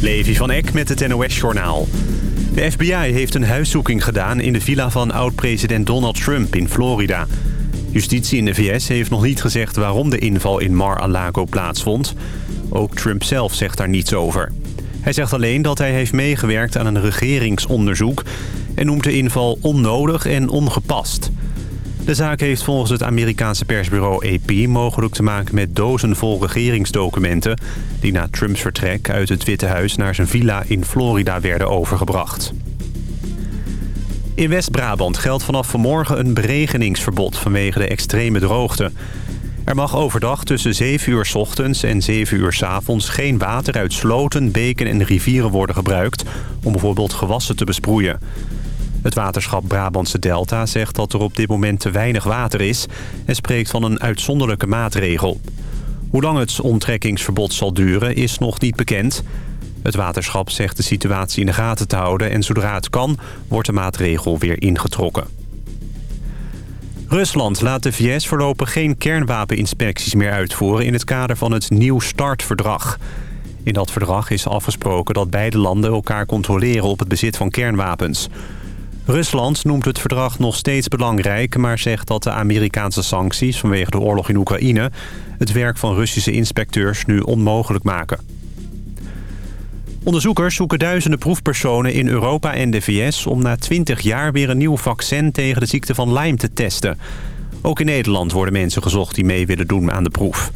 Levi van Eck met het NOS-journaal. De FBI heeft een huiszoeking gedaan in de villa van oud-president Donald Trump in Florida. Justitie in de VS heeft nog niet gezegd waarom de inval in Mar-a-Lago plaatsvond. Ook Trump zelf zegt daar niets over. Hij zegt alleen dat hij heeft meegewerkt aan een regeringsonderzoek... en noemt de inval onnodig en ongepast... De zaak heeft volgens het Amerikaanse persbureau AP mogelijk te maken met dozen vol regeringsdocumenten... die na Trumps vertrek uit het Witte Huis naar zijn villa in Florida werden overgebracht. In West-Brabant geldt vanaf vanmorgen een beregeningsverbod vanwege de extreme droogte. Er mag overdag tussen 7 uur s ochtends en 7 uur s avonds geen water uit sloten, beken en rivieren worden gebruikt... om bijvoorbeeld gewassen te besproeien. Het waterschap Brabantse Delta zegt dat er op dit moment te weinig water is... en spreekt van een uitzonderlijke maatregel. Hoe lang het onttrekkingsverbod zal duren is nog niet bekend. Het waterschap zegt de situatie in de gaten te houden... en zodra het kan, wordt de maatregel weer ingetrokken. Rusland laat de VS voorlopig geen kernwapeninspecties meer uitvoeren... in het kader van het Nieuw Startverdrag... In dat verdrag is afgesproken dat beide landen elkaar controleren op het bezit van kernwapens. Rusland noemt het verdrag nog steeds belangrijk... maar zegt dat de Amerikaanse sancties vanwege de oorlog in Oekraïne... het werk van Russische inspecteurs nu onmogelijk maken. Onderzoekers zoeken duizenden proefpersonen in Europa en de VS... om na 20 jaar weer een nieuw vaccin tegen de ziekte van Lyme te testen. Ook in Nederland worden mensen gezocht die mee willen doen aan de proef.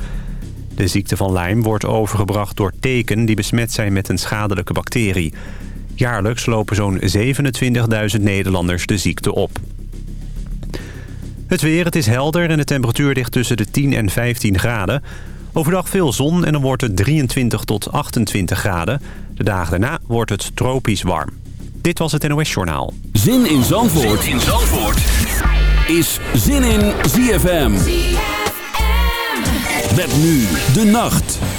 De ziekte van Lyme wordt overgebracht door teken die besmet zijn met een schadelijke bacterie... Jaarlijks lopen zo'n 27.000 Nederlanders de ziekte op. Het weer, het is helder en de temperatuur ligt tussen de 10 en 15 graden. Overdag veel zon en dan wordt het 23 tot 28 graden. De dagen daarna wordt het tropisch warm. Dit was het NOS Journaal. Zin in Zandvoort, zin in Zandvoort. is Zin in ZFM. ZFM. Met nu de nacht.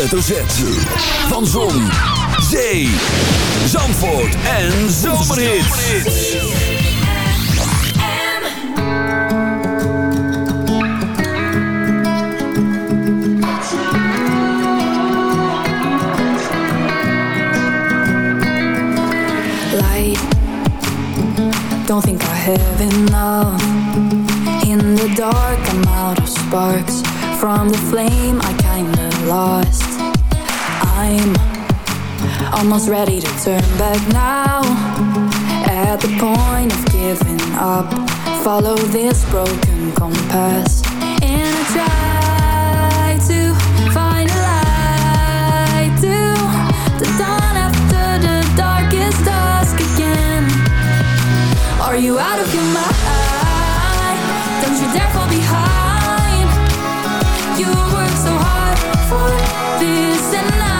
Hoofdletter Van Zon, Zee, Zandvoort en Zomerhits. Light, don't think I have enough. In the dark, I'm out of sparks. From the flame, I kinda lost. I'm almost ready to turn back now. At the point of giving up Follow this broken compass. And I try to find a light To the dawn after the darkest dusk again. Are you out this and now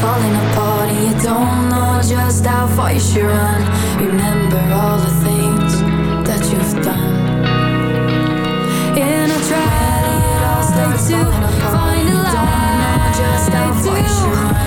falling apart and you don't know just how far you should run. Remember all the things that you've done. In a tragedy, it all stay to find a lie just how far you should run.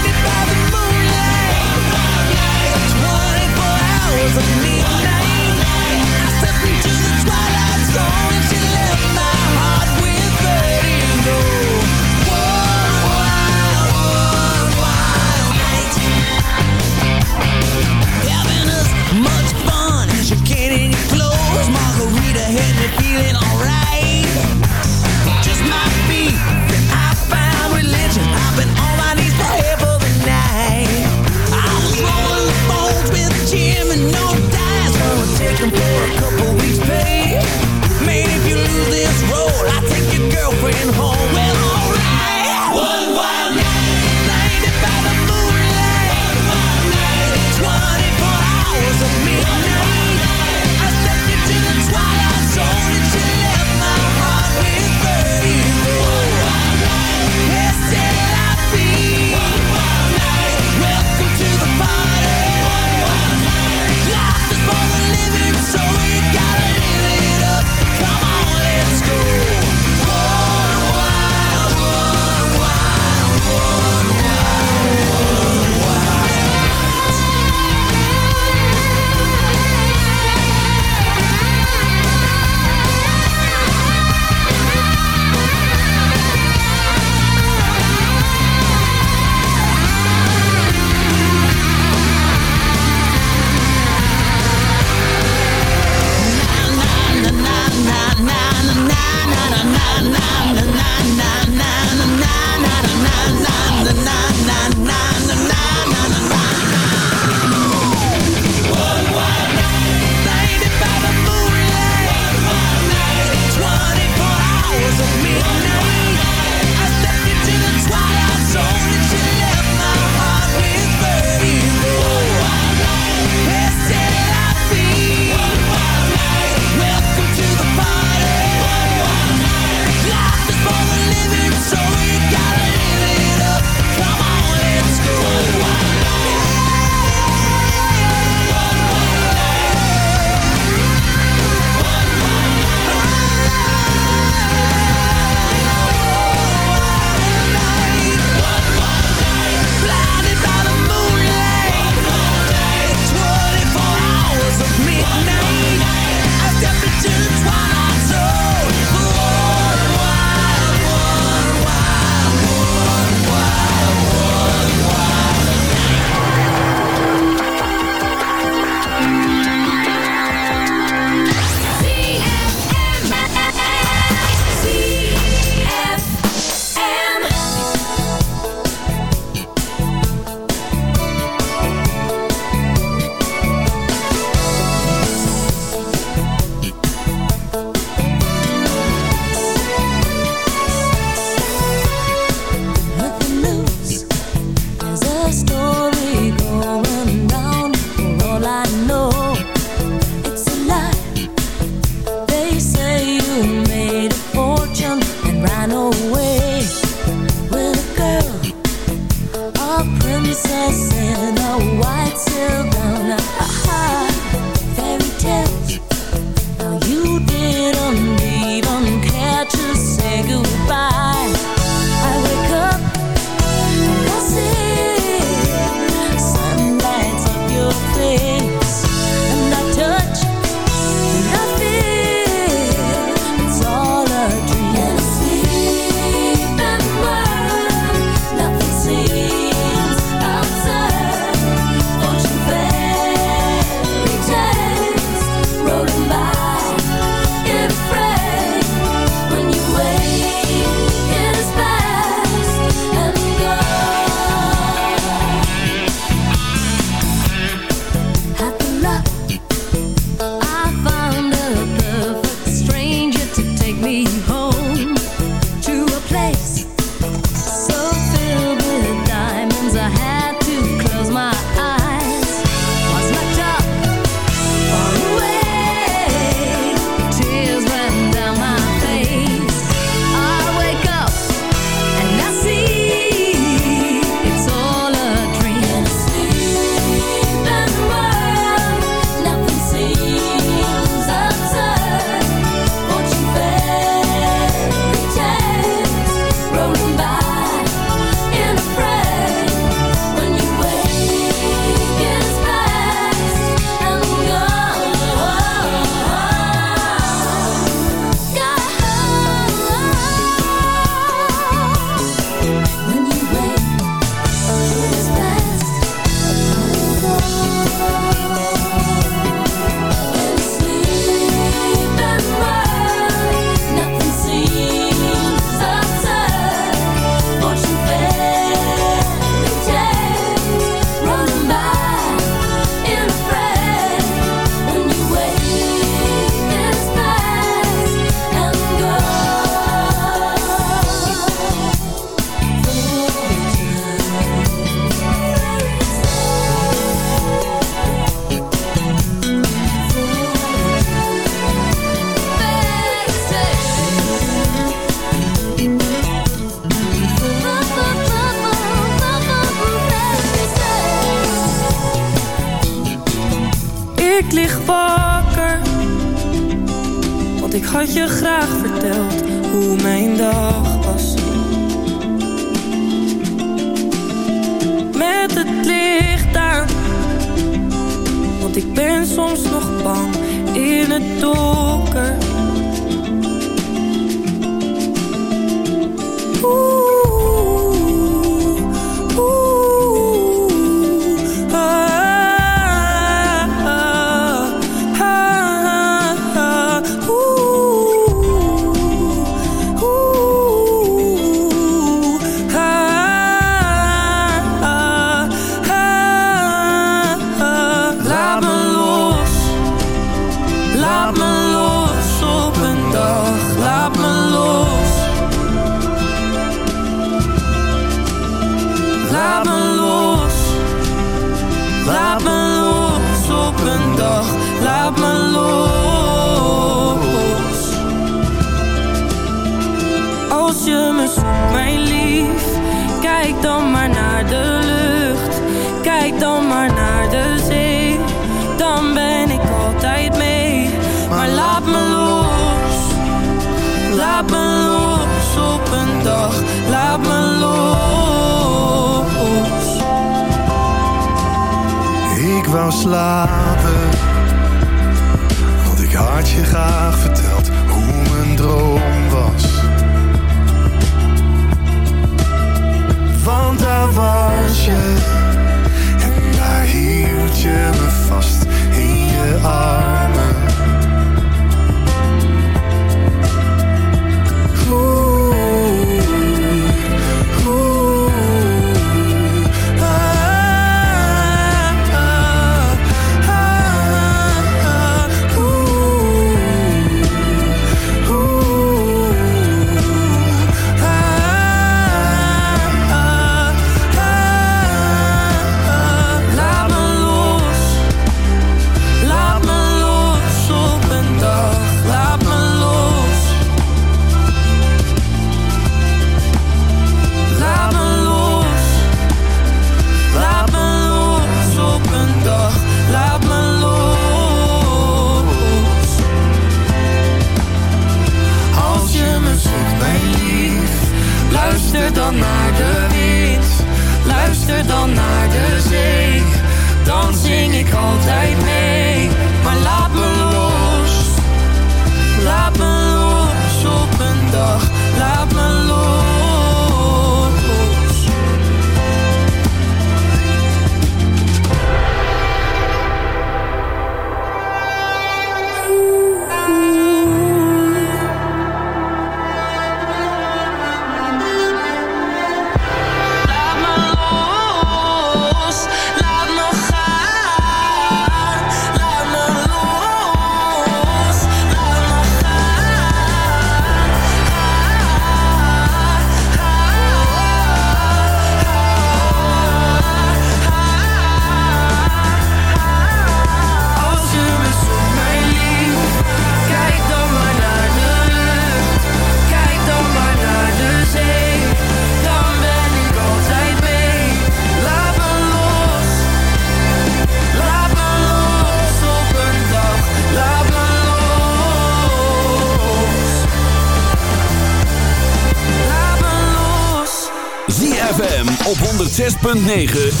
9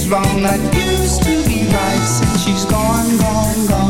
is wrong that used to be right since she's gone, gone, gone.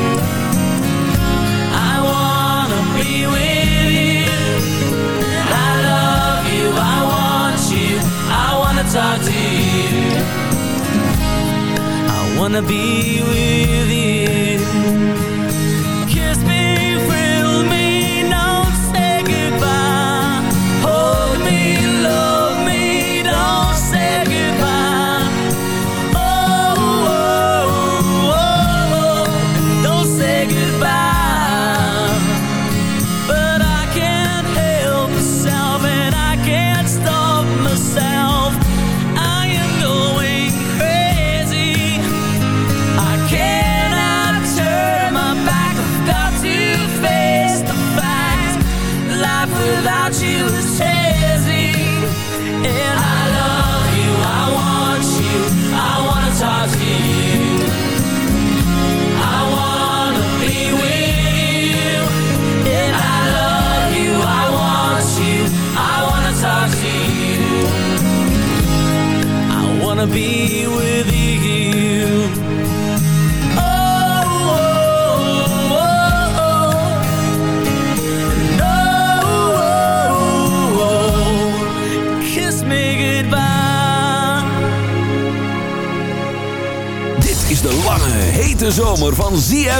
wanna be with you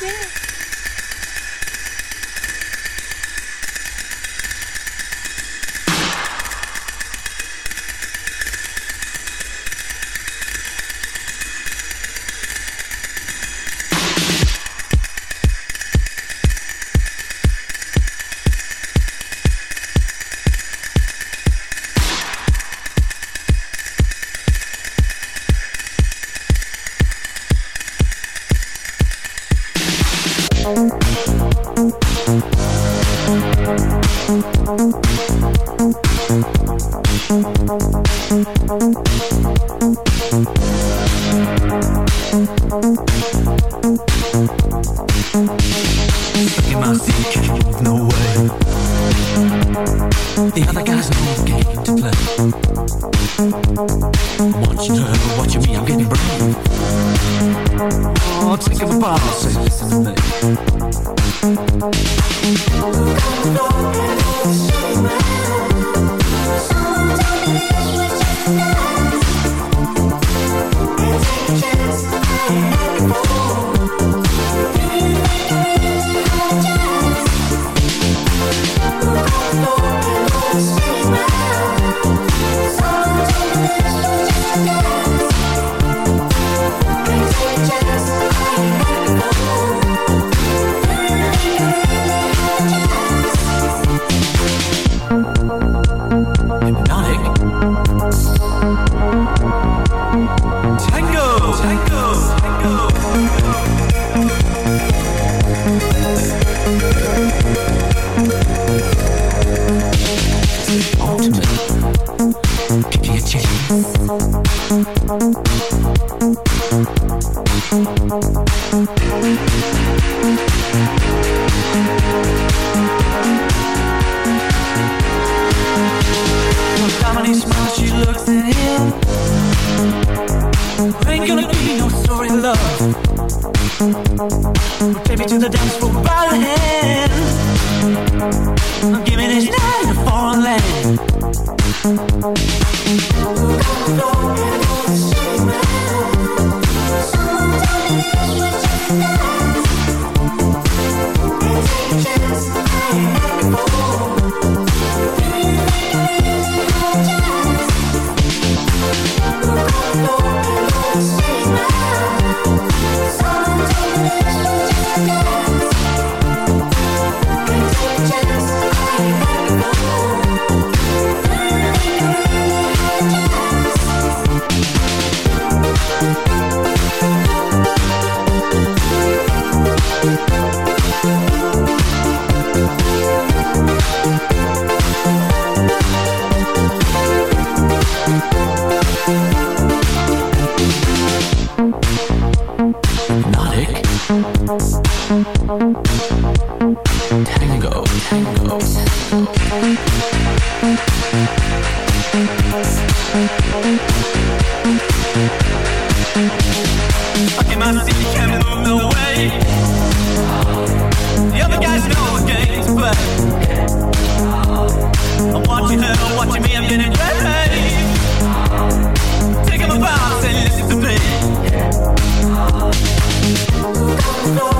Yeah. baby, to the dance floor. floor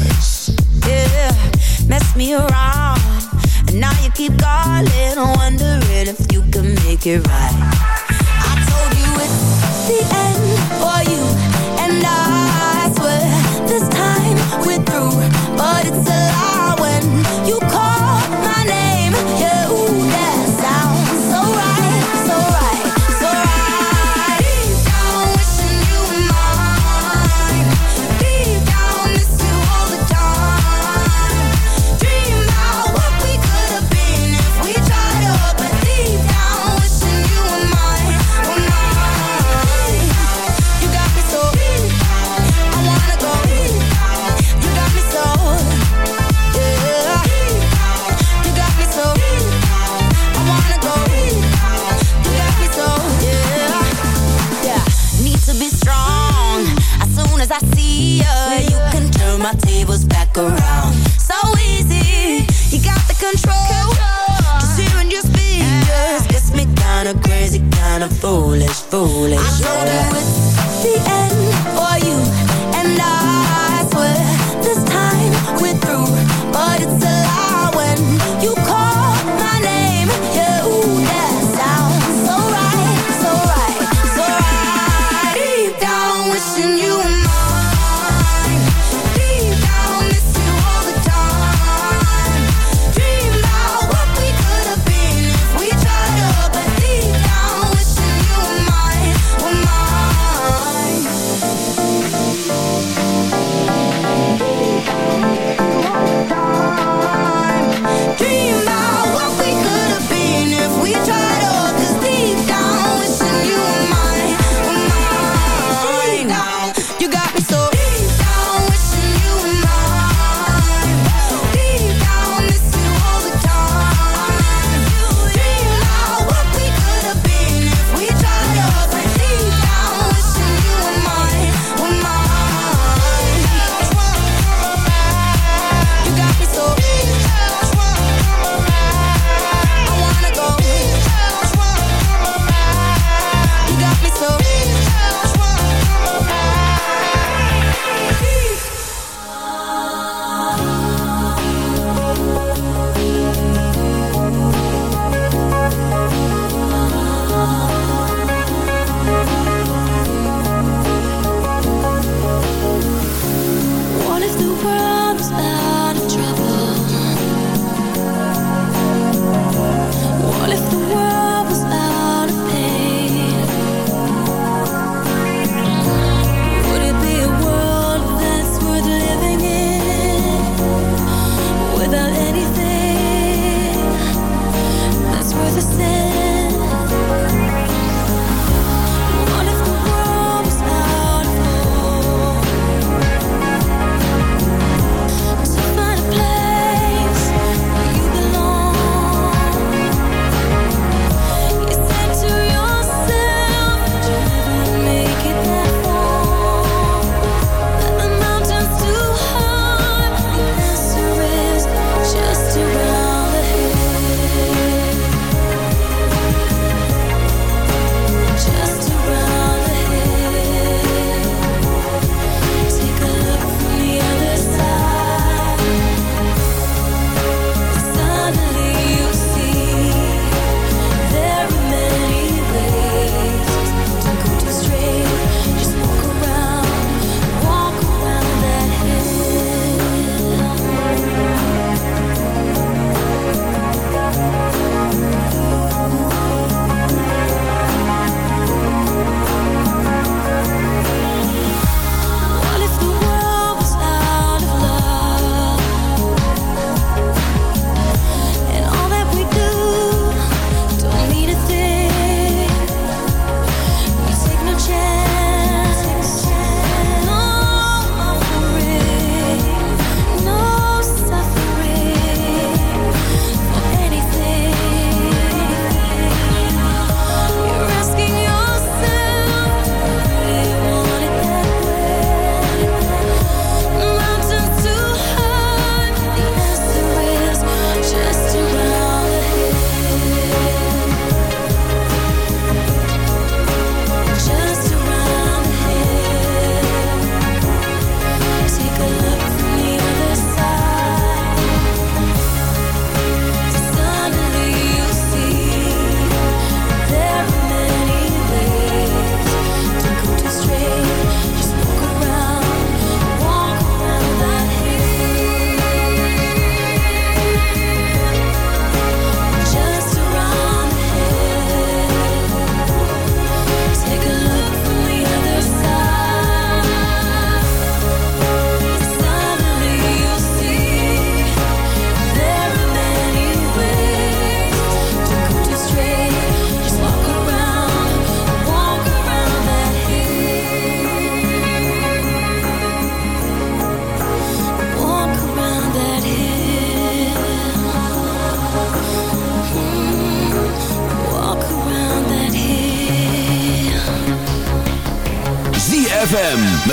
I see ya. You can turn my tables back around. So easy, you got the control. Just hearing your speakers. Gets me kinda crazy, kinda foolish, foolish. I know yeah. that it's the end for you.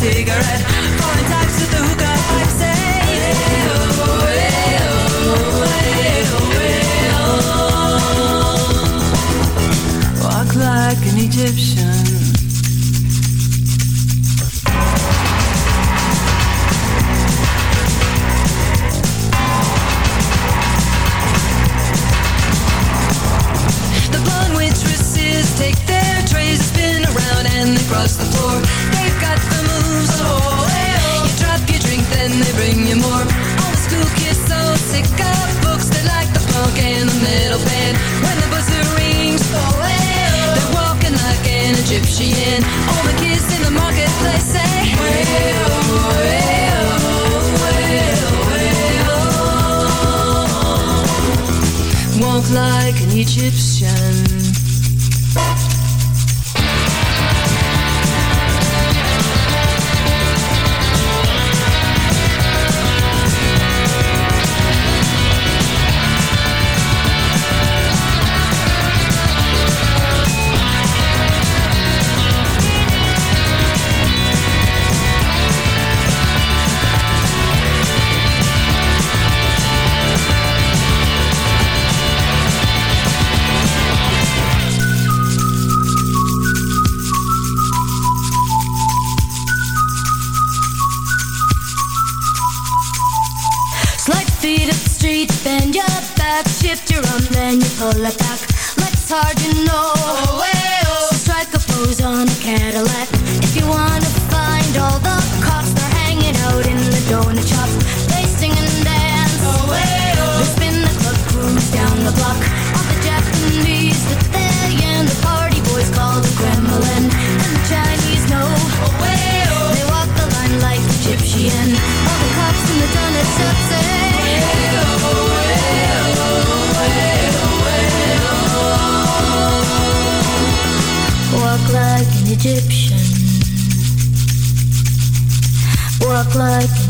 cigarette.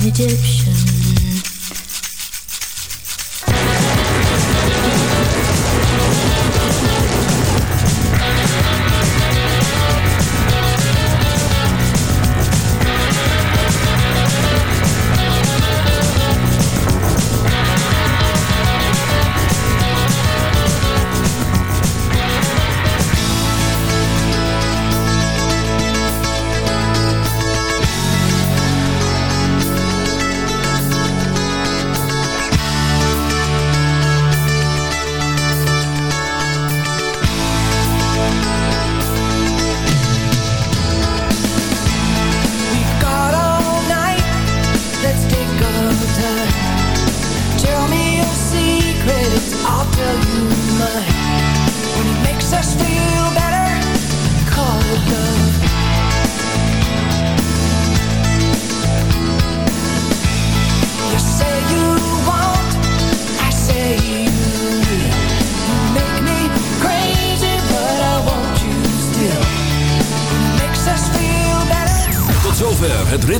Egyptian.